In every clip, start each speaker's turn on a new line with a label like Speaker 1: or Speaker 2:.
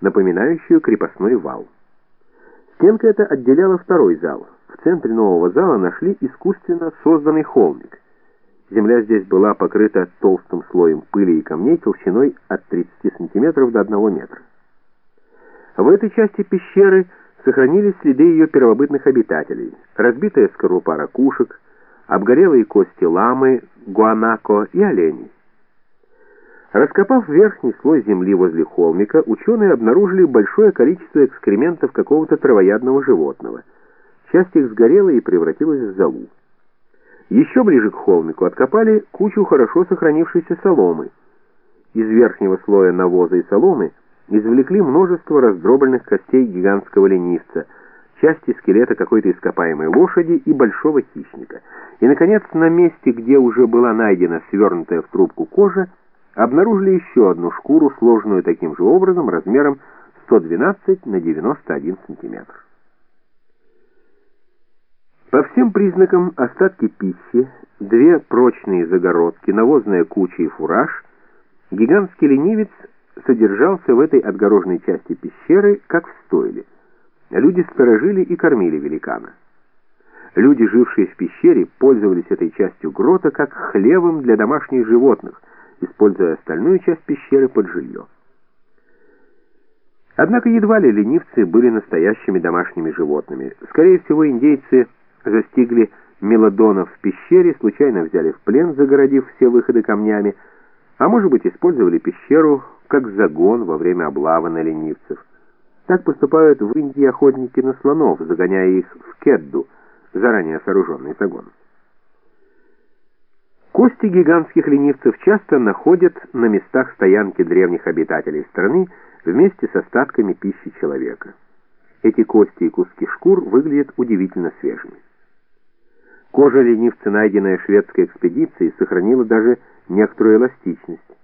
Speaker 1: напоминающую крепостной вал. Стенка эта отделяла второй зал. В центре нового зала нашли искусственно созданный холмик. Земля здесь была покрыта толстым слоем пыли и камней толщиной от 30 сантиметров до 1 метра. В этой части пещеры сохранились следы ее первобытных обитателей. Разбитая скорлупа ракушек, обгорелые кости ламы, гуанако и оленей. Раскопав верхний слой земли возле холмика, ученые обнаружили большое количество экскрементов какого-то травоядного животного. Часть их сгорела и превратилась в золу. Еще ближе к холмику откопали кучу хорошо сохранившейся соломы. Из верхнего слоя навоза и соломы извлекли множество раздробленных костей гигантского ленивца, части скелета какой-то ископаемой лошади и большого хищника. И, наконец, на месте, где уже была найдена свернутая в трубку кожа, обнаружили еще одну шкуру, сложенную таким же образом, размером 112 на 91 сантиметр. По всем признакам остатки пищи, две прочные загородки, навозная куча и фураж, гигантский ленивец содержался в этой отгороженной части пещеры, как в стойле. Люди сторожили и кормили великана. Люди, жившие в пещере, пользовались этой частью грота как хлевом для домашних животных, используя остальную часть пещеры под жилье. Однако едва ли ленивцы были настоящими домашними животными. Скорее всего, индейцы застигли мелодонов в пещере, случайно взяли в плен, загородив все выходы камнями, а может быть, использовали пещеру как загон во время облавы на ленивцев. Так поступают в Индии охотники на слонов, загоняя их в кедду, заранее сооруженный загон. Кости гигантских ленивцев часто находят на местах стоянки древних обитателей страны вместе с остатками пищи человека. Эти кости и куски шкур выглядят удивительно свежими. Кожа ленивца, найденная шведской экспедицией, сохранила даже некоторую эластичность.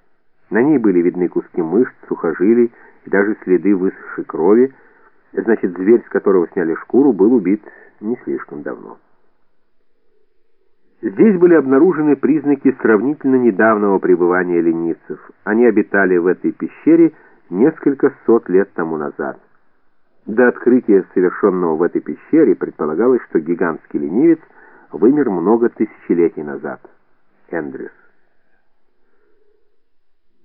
Speaker 1: На ней были видны куски мышц, сухожилий и даже следы высохшей крови, значит, зверь, с которого сняли шкуру, был убит не слишком давно. Здесь были обнаружены признаки сравнительно недавнего пребывания ленивцев. Они обитали в этой пещере несколько сот лет тому назад. До открытия, совершенного в этой пещере, предполагалось, что гигантский ленивец вымер много тысячелетий назад. Эндрюс.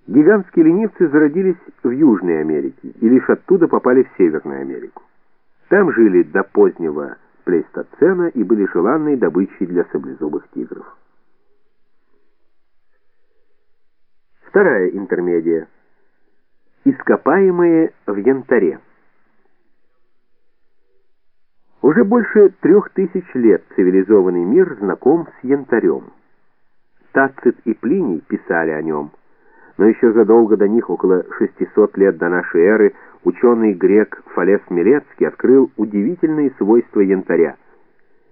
Speaker 1: Гигантские ленивцы зародились в Южной Америке и лишь оттуда попали в Северную Америку. Там жили до позднего плейстоцена и были желанной добычей для саблезубых тигров. Вторая интермедия. Ископаемые в янтаре. Уже больше трех тысяч лет цивилизованный мир знаком с янтарем. Тацит и Плиний писали о нем, но еще задолго до них, около 600 лет до нашей эры, ученый грек Фалес Милецкий открыл удивительные свойства янтаря.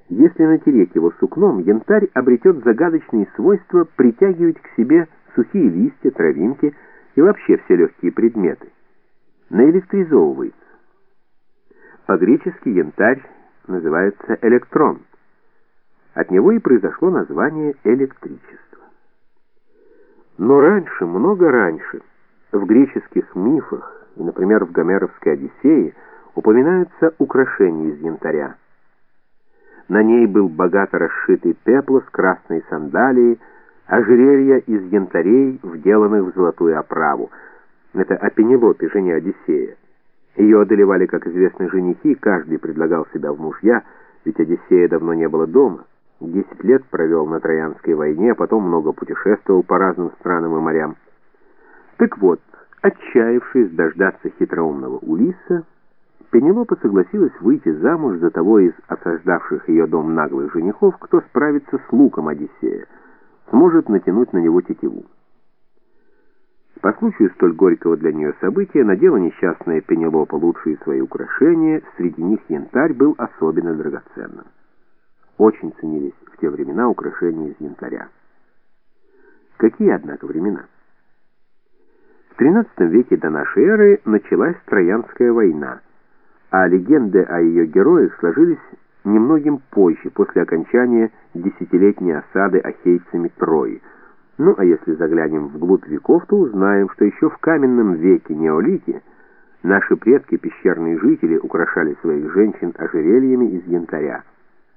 Speaker 1: Если натереть его сукном, янтарь обретет загадочные свойства притягивать к себе сухие листья, травинки и вообще все легкие предметы. Наэлектризовывается. По-гречески янтарь называется электрон. От него и произошло название электричество. Но раньше, много раньше, в греческих мифах, и, например, в Гомеровской «Одиссее» упоминаются украшения из янтаря. На ней был богато расшитый пеплос, красные сандалии, ожерелья из янтарей, вделанных в золотую оправу. Это о Пенелопе, жене Одиссея. Ее одолевали, как известно, женихи, каждый предлагал себя в мужья, ведь Одиссея давно не было дома. Десять лет провел на Троянской войне, а потом много путешествовал по разным странам и морям. Так вот, Отчаявшись дождаться хитроумного Улисса, Пенелопа согласилась выйти замуж за того из осаждавших ее дом наглых женихов, кто справится с луком Одиссея, сможет натянуть на него тетиву. По случаю столь горького для нее события надела несчастная Пенелопа лучшие свои украшения, среди них янтарь был особенно драгоценным. Очень ценились в те времена украшения из янтаря. Какие, однако, времена? В XIII веке до нашей эры началась Троянская война, а легенды о ее героях сложились немногим позже, после окончания десятилетней осады ахейцами Трои. Ну а если заглянем вглубь веков, то узнаем, что еще в каменном веке неолите Наши предки, пещерные жители, украшали своих женщин ожерельями из янтаря.